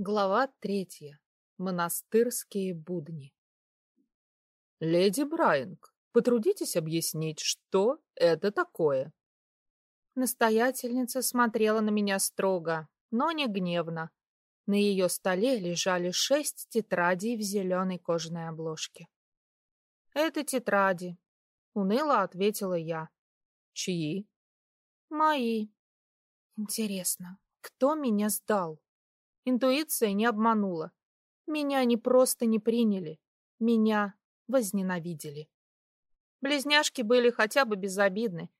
Глава третья. Монастырские будни. Леди Брайанг, потрудитесь объяснить, что это такое? Настоятельница смотрела на меня строго, но не гневно. На ее столе лежали шесть тетрадей в зеленой кожаной обложке. «Это тетради», — уныло ответила я. «Чьи?» «Мои». «Интересно, кто меня сдал?» Интуиция не обманула. Меня не просто не приняли, меня возненавидели. Близняшки были хотя бы безобидны.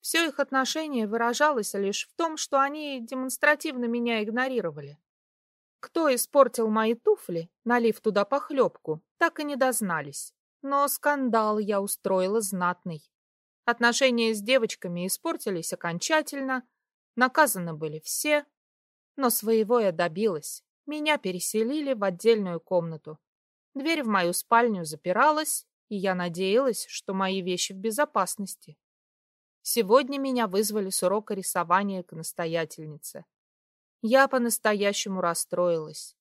Все их отношение выражалось лишь в том, что они демонстративно меня игнорировали. Кто испортил мои туфли, налив туда похлебку, так и не дознались. Но скандал я устроила знатный. Отношения с девочками испортились окончательно, наказаны были все, но своего я добилась. Меня переселили в отдельную комнату. Дверь в мою спальню запиралась, и я надеялась, что мои вещи в безопасности. Сегодня меня вызвали с урока рисования к настоятельнице. Я по-настоящему расстроилась.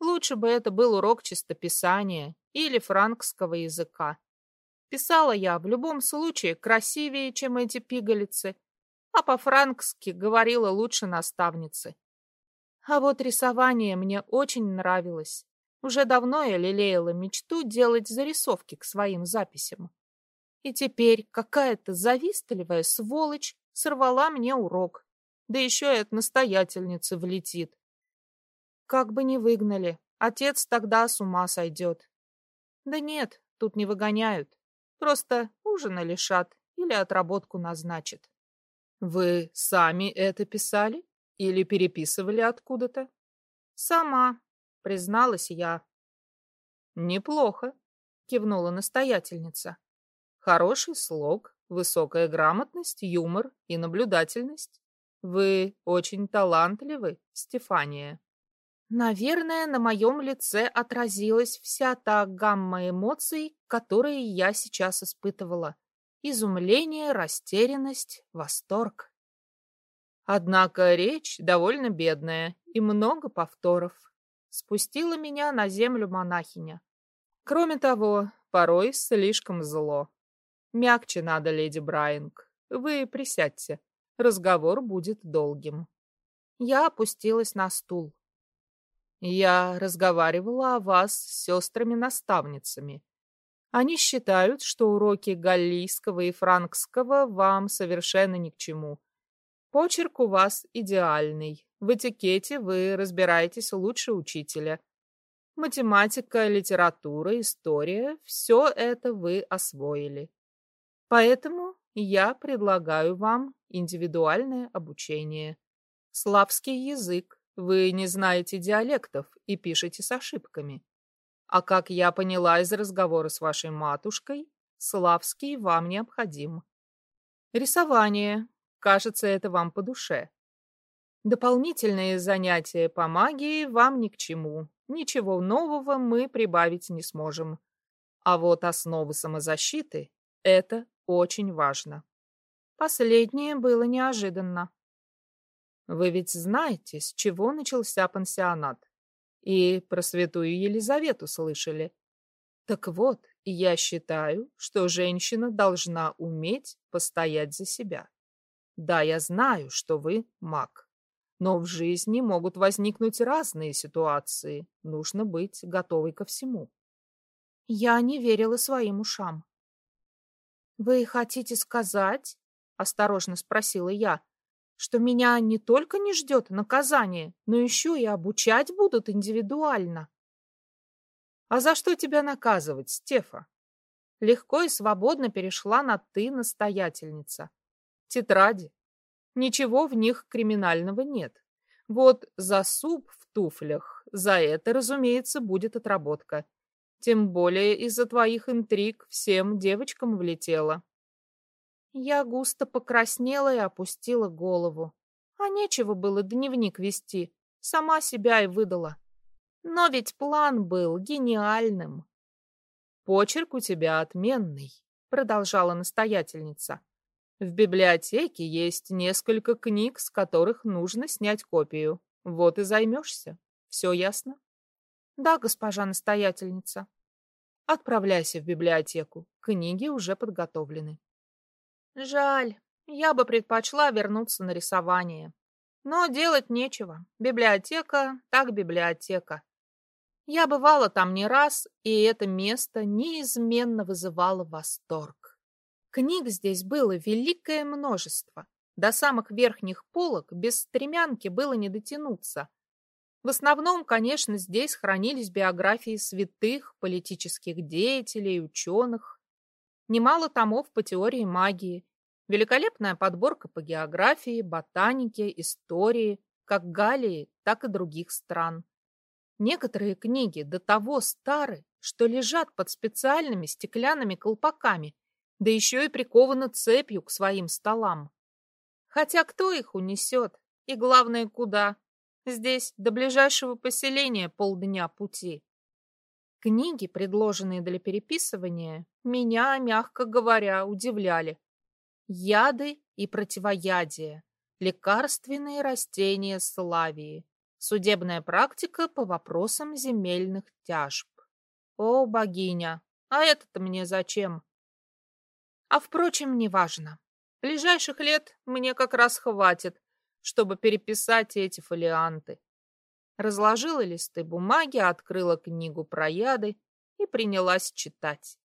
Лучше бы это был урок чистописания или франкского языка. Писала я в любом случае красивее, чем эти пигалицы, а по-франкски говорила лучше наставницы. А вот рисование мне очень нравилось. Уже давно я лелеяла мечту делать зарисовки к своим записям. И теперь какая-то завистливая сволочь сорвала мне урок. Да еще и от настоятельницы влетит. Как бы не выгнали, отец тогда с ума сойдет. Да нет, тут не выгоняют. Просто ужина лишат или отработку назначат. Вы сами это писали? Или переписывали откуда-то? Сама, призналась я. Неплохо, кивнула настоятельница. Хороший слог, высокая грамотность, юмор и наблюдательность. Вы очень талантливы, Стефания. Наверное, на моем лице отразилась вся та гамма эмоций, которые я сейчас испытывала. Изумление, растерянность, восторг. Однако речь довольно бедная и много повторов. Спустила меня на землю монахиня. Кроме того, порой слишком зло. Мягче надо, леди Брайанг. Вы присядьте. Разговор будет долгим. Я опустилась на стул. Я разговаривала о вас с сестрами-наставницами. Они считают, что уроки галлийского и франкского вам совершенно ни к чему, Почерк у вас идеальный. В этикете вы разбираетесь лучше учителя. Математика, литература, история — все это вы освоили. Поэтому я предлагаю вам индивидуальное обучение. Славский язык. Вы не знаете диалектов и пишете с ошибками. А как я поняла из разговора с вашей матушкой, славский вам необходим. Рисование. Кажется, это вам по душе. Дополнительные занятия по магии вам ни к чему. Ничего нового мы прибавить не сможем. А вот основы самозащиты — это очень важно. Последнее было неожиданно. Вы ведь знаете, с чего начался пансионат. И про святую Елизавету слышали. Так вот, я считаю, что женщина должна уметь постоять за себя. Да, я знаю, что вы маг. Но в жизни могут возникнуть разные ситуации. Нужно быть готовой ко всему. Я не верила своим ушам. «Вы хотите сказать, — осторожно спросила я, — что меня не только не ждет наказание, но еще и обучать будут индивидуально?» «А за что тебя наказывать, Стефа?» Легко и свободно перешла на «ты» настоятельница тетради. Ничего в них криминального нет. Вот за суп в туфлях, за это, разумеется, будет отработка. Тем более из-за твоих интриг всем девочкам влетело. Я густо покраснела и опустила голову. А нечего было дневник вести. Сама себя и выдала. Но ведь план был гениальным. «Почерк у тебя отменный», — продолжала настоятельница. В библиотеке есть несколько книг, с которых нужно снять копию. Вот и займешься. Все ясно? Да, госпожа настоятельница. Отправляйся в библиотеку. Книги уже подготовлены. Жаль, я бы предпочла вернуться на рисование. Но делать нечего. Библиотека так библиотека. Я бывала там не раз, и это место неизменно вызывало восторг. Книг здесь было великое множество. До самых верхних полок без стремянки было не дотянуться. В основном, конечно, здесь хранились биографии святых, политических деятелей, ученых. Немало томов по теории магии, великолепная подборка по географии, ботанике, истории, как Галлии, так и других стран. Некоторые книги до того стары, что лежат под специальными стеклянными колпаками, да еще и прикованы цепью к своим столам. Хотя кто их унесет? И главное, куда? Здесь до ближайшего поселения полдня пути. Книги, предложенные для переписывания, меня, мягко говоря, удивляли. Яды и противоядия, лекарственные растения Славии, судебная практика по вопросам земельных тяжб. О, богиня, а это-то мне зачем? А, впрочем, неважно. Ближайших лет мне как раз хватит, чтобы переписать эти фолианты. Разложила листы бумаги, открыла книгу про яды и принялась читать.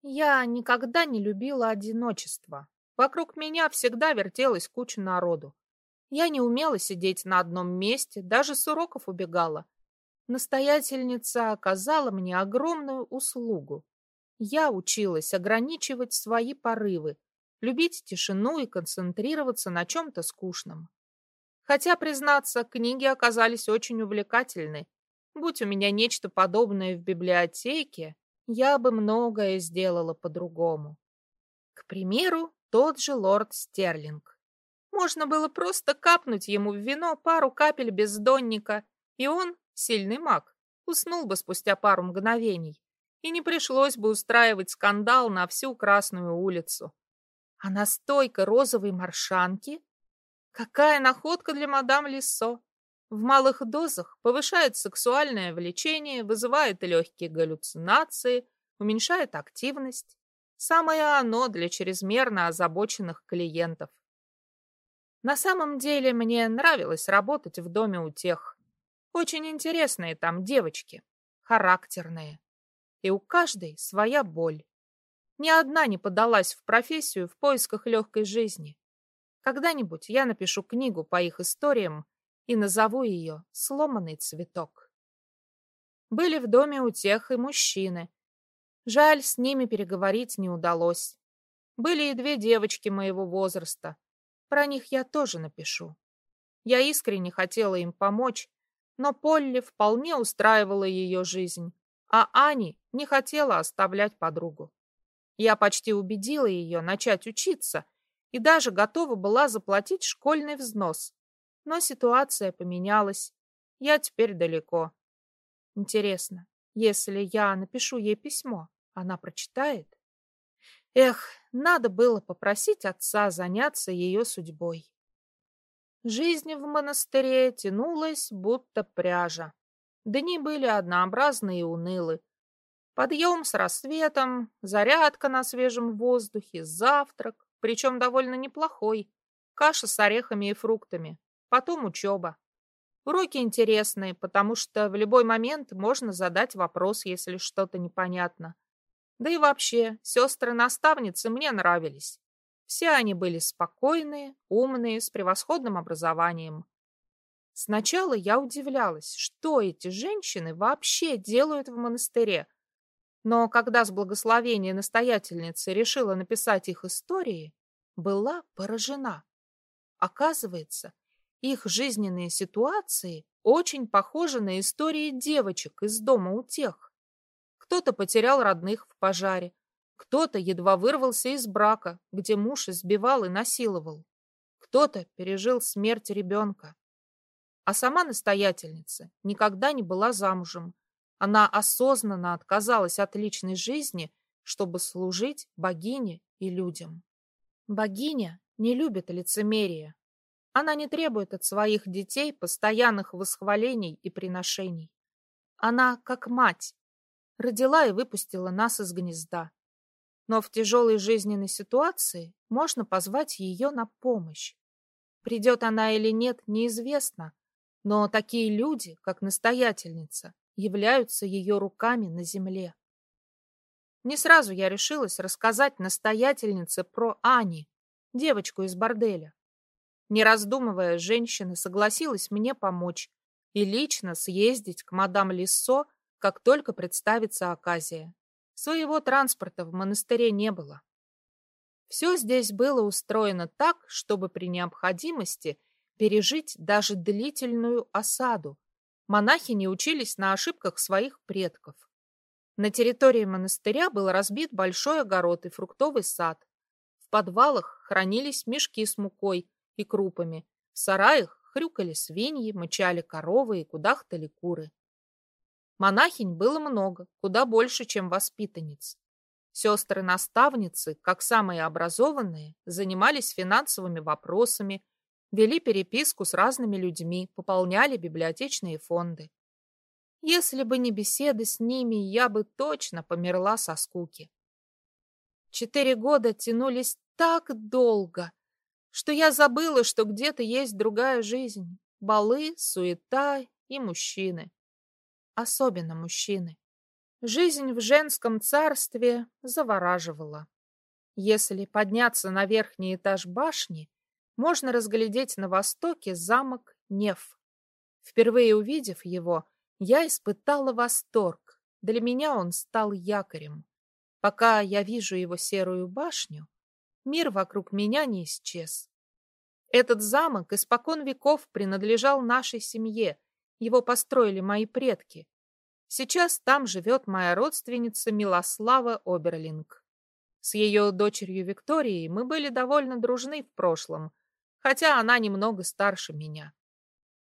Я никогда не любила одиночество. Вокруг меня всегда вертелась куча народу. Я не умела сидеть на одном месте, даже с уроков убегала. Настоятельница оказала мне огромную услугу. Я училась ограничивать свои порывы, любить тишину и концентрироваться на чем-то скучном. Хотя, признаться, книги оказались очень увлекательны. Будь у меня нечто подобное в библиотеке, я бы многое сделала по-другому. К примеру, тот же лорд Стерлинг. Можно было просто капнуть ему в вино пару капель бездонника, и он, сильный маг, уснул бы спустя пару мгновений, и не пришлось бы устраивать скандал на всю Красную улицу. А настойка розовой маршанки? Какая находка для мадам Лиссо! В малых дозах повышает сексуальное влечение, вызывает легкие галлюцинации, уменьшает активность. Самое оно для чрезмерно озабоченных клиентов. На самом деле мне нравилось работать в доме у тех. Очень интересные там девочки, характерные. И у каждой своя боль. Ни одна не подалась в профессию в поисках легкой жизни. Когда-нибудь я напишу книгу по их историям и назову ее «Сломанный цветок». Были в доме у тех и мужчины. Жаль, с ними переговорить не удалось. Были и две девочки моего возраста. Про них я тоже напишу. Я искренне хотела им помочь, но Полли вполне устраивала ее жизнь, а Ани не хотела оставлять подругу. Я почти убедила ее начать учиться и даже готова была заплатить школьный взнос. Но ситуация поменялась. Я теперь далеко. Интересно, если я напишу ей письмо, она прочитает? Эх, надо было попросить отца заняться ее судьбой. Жизнь в монастыре тянулась, будто пряжа. Дни были однообразные и унылы. Подъем с рассветом, зарядка на свежем воздухе, завтрак, причем довольно неплохой, каша с орехами и фруктами, потом учеба. Уроки интересные, потому что в любой момент можно задать вопрос, если что-то непонятно. Да и вообще, сестры-наставницы мне нравились. Все они были спокойные, умные, с превосходным образованием. Сначала я удивлялась, что эти женщины вообще делают в монастыре, но когда с благословения настоятельницы решила написать их истории, была поражена. Оказывается, их жизненные ситуации очень похожи на истории девочек из дома у тех. Кто-то потерял родных в пожаре, кто-то едва вырвался из брака, где муж избивал и насиловал, кто-то пережил смерть ребенка. А сама настоятельница никогда не была замужем, она осознанно отказалась от личной жизни, чтобы служить богине и людям. Богиня не любит лицемерия. Она не требует от своих детей постоянных восхвалений и приношений. Она, как мать, родила и выпустила нас из гнезда. Но в тяжелой жизненной ситуации можно позвать ее на помощь. Придет она или нет, неизвестно, но такие люди, как настоятельница, являются ее руками на земле. Не сразу я решилась рассказать настоятельнице про Ани, девочку из борделя. Не раздумывая, женщина согласилась мне помочь и лично съездить к мадам Лиссо, как только представится оказия. Своего транспорта в монастыре не было. Все здесь было устроено так, чтобы при необходимости пережить даже длительную осаду. Монахи не учились на ошибках своих предков. На территории монастыря был разбит большой огород и фруктовый сад. В подвалах хранились мешки с мукой и крупами. В сараях хрюкали свиньи, мычали коровы и кудахтали куры. Монахинь было много, куда больше, чем воспитанниц. Сестры-наставницы, как самые образованные, занимались финансовыми вопросами, вели переписку с разными людьми, пополняли библиотечные фонды. Если бы не беседы с ними, я бы точно померла со скуки. Четыре года тянулись так долго, что я забыла, что где-то есть другая жизнь. Балы, суета и мужчины. Особенно мужчины. Жизнь в женском царстве завораживала. Если подняться на верхний этаж башни, можно разглядеть на востоке замок Неф. Впервые увидев его, я испытала восторг. Для меня он стал якорем. Пока я вижу его серую башню, мир вокруг меня не исчез. Этот замок испокон веков принадлежал нашей семье. Его построили мои предки. Сейчас там живет моя родственница Милослава Оберлинг. С ее дочерью Викторией мы были довольно дружны в прошлом, хотя она немного старше меня.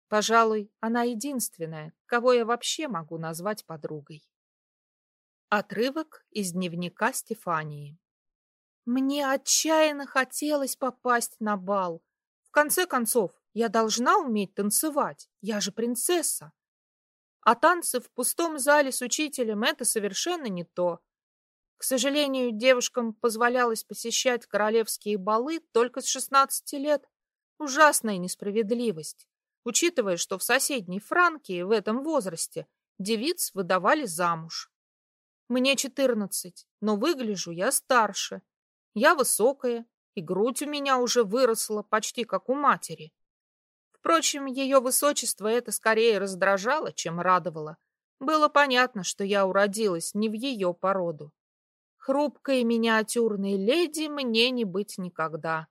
Пожалуй, она единственная, кого я вообще могу назвать подругой. Отрывок из дневника Стефании. Мне отчаянно хотелось попасть на бал. В конце концов, я должна уметь танцевать, я же принцесса. А танцы в пустом зале с учителем — это совершенно не то. К сожалению, девушкам позволялось посещать королевские балы только с 16 лет. Ужасная несправедливость учитывая, что в соседней Франкии в этом возрасте девиц выдавали замуж. Мне четырнадцать, но выгляжу я старше. Я высокая, и грудь у меня уже выросла почти как у матери. Впрочем, ее высочество это скорее раздражало, чем радовало. Было понятно, что я уродилась не в ее породу. Хрупкой миниатюрной леди мне не быть никогда.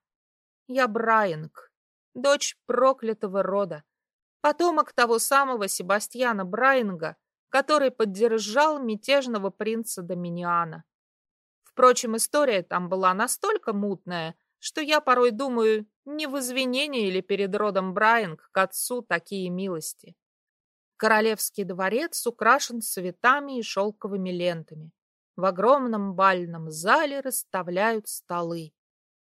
Я Брайанг, дочь проклятого рода, потомок того самого Себастьяна Брайнга, который поддержал мятежного принца Доминиана. Впрочем, история там была настолько мутная, что я порой думаю, не в извинении или перед родом Брайанг к отцу такие милости. Королевский дворец украшен цветами и шелковыми лентами. В огромном бальном зале расставляют столы.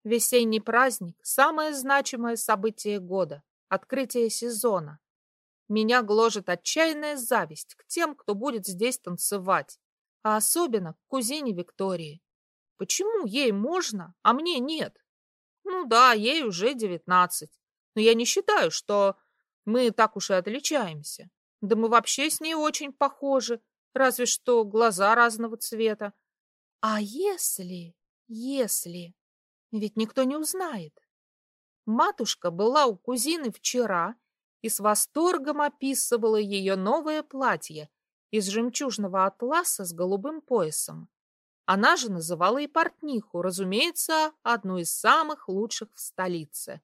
Весенний праздник – самое значимое событие года, открытие сезона. Меня гложет отчаянная зависть к тем, кто будет здесь танцевать, а особенно к кузине Виктории. Почему ей можно, а мне нет? Ну да, ей уже девятнадцать, но я не считаю, что мы так уж и отличаемся. Да мы вообще с ней очень похожи, разве что глаза разного цвета. А если, если... Ведь никто не узнает. Матушка была у кузины вчера и с восторгом описывала ее новое платье из жемчужного атласа с голубым поясом. Она же называла и портниху, разумеется, одну из самых лучших в столице.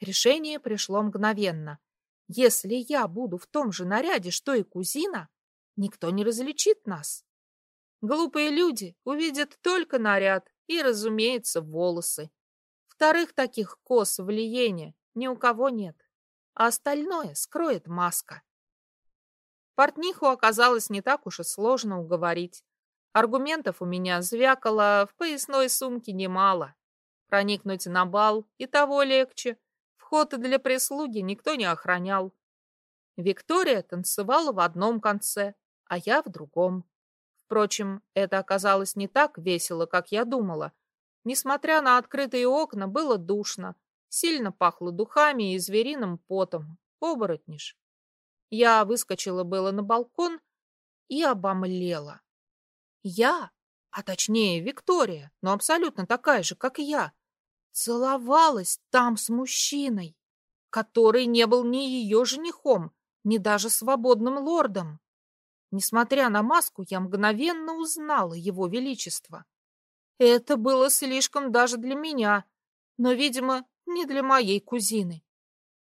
Решение пришло мгновенно. Если я буду в том же наряде, что и кузина, никто не различит нас. Глупые люди увидят только наряд и, разумеется, волосы. Вторых таких кос в Лиене ни у кого нет, а остальное скроет маска. Портниху оказалось не так уж и сложно уговорить. Аргументов у меня звякало в поясной сумке немало. Проникнуть на бал и того легче. Вход для прислуги никто не охранял. Виктория танцевала в одном конце, а я в другом. Впрочем, это оказалось не так весело, как я думала. Несмотря на открытые окна, было душно, сильно пахло духами и звериным потом. Оборотниш. Я выскочила было на балкон и обомлела. Я, а точнее Виктория, но абсолютно такая же, как я, целовалась там с мужчиной, который не был ни ее женихом, ни даже свободным лордом. Несмотря на маску, я мгновенно узнала его величество. Это было слишком даже для меня, но, видимо, не для моей кузины.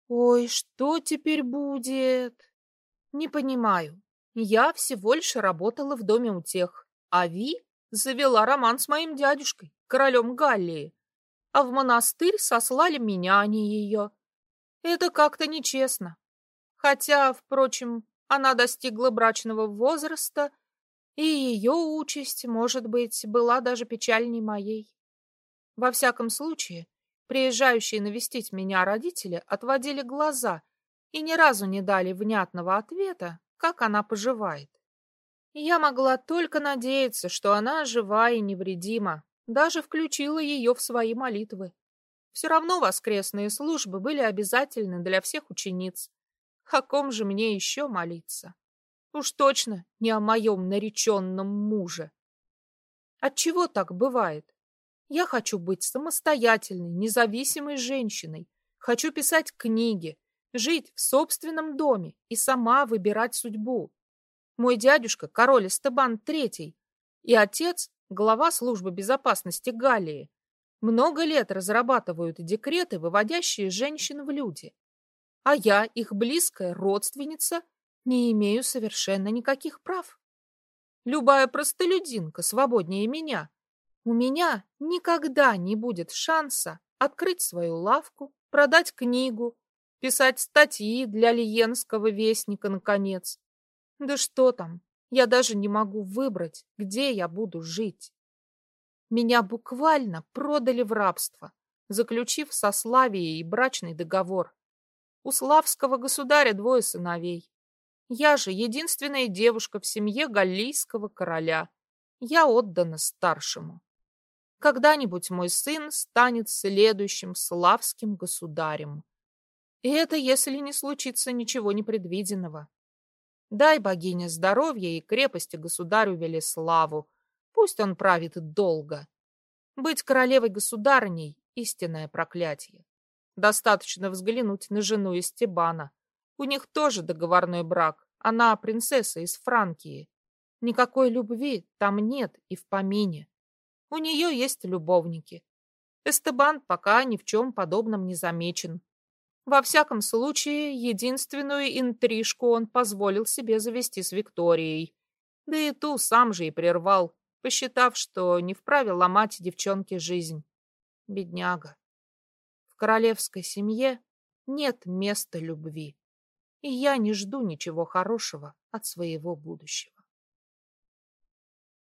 Ой, что теперь будет? Не понимаю. Я всего лишь работала в доме у тех, а Ви завела роман с моим дядюшкой, королем Галлии. А в монастырь сослали меня, а не ее. Это как-то нечестно. Хотя, впрочем, она достигла брачного возраста, и ее участь, может быть, была даже печальней моей. Во всяком случае, приезжающие навестить меня родители отводили глаза и ни разу не дали внятного ответа, как она поживает. Я могла только надеяться, что она жива и невредима, даже включила ее в свои молитвы. Все равно воскресные службы были обязательны для всех учениц. О ком же мне еще молиться? Уж точно не о моем нареченном муже. Отчего так бывает? Я хочу быть самостоятельной, независимой женщиной. Хочу писать книги, жить в собственном доме и сама выбирать судьбу. Мой дядюшка – король Эстебан III, и отец – глава службы безопасности Галлии. Много лет разрабатывают декреты, выводящие женщин в люди. А я, их близкая родственница, не имею совершенно никаких прав. Любая простолюдинка свободнее меня. У меня никогда не будет шанса открыть свою лавку, продать книгу, писать статьи для Лиенского вестника, наконец. Да что там, я даже не могу выбрать, где я буду жить. Меня буквально продали в рабство, заключив со Славией брачный договор. У славского государя двое сыновей. Я же единственная девушка в семье галлийского короля. Я отдана старшему. Когда-нибудь мой сын станет следующим славским государем. И это если не случится ничего непредвиденного. Дай богине здоровья и крепости государю Велеславу. Пусть он правит долго. Быть королевой-государыней — истинное проклятие. Достаточно взглянуть на жену Истебана. У них тоже договорной брак. Она принцесса из Франкии. Никакой любви там нет и в помине. У нее есть любовники. Эстебан пока ни в чем подобном не замечен. Во всяком случае, единственную интрижку он позволил себе завести с Викторией. Да и ту сам же и прервал, посчитав, что не вправе ломать девчонке жизнь. Бедняга. Королевской семье нет места любви, и я не жду ничего хорошего от своего будущего.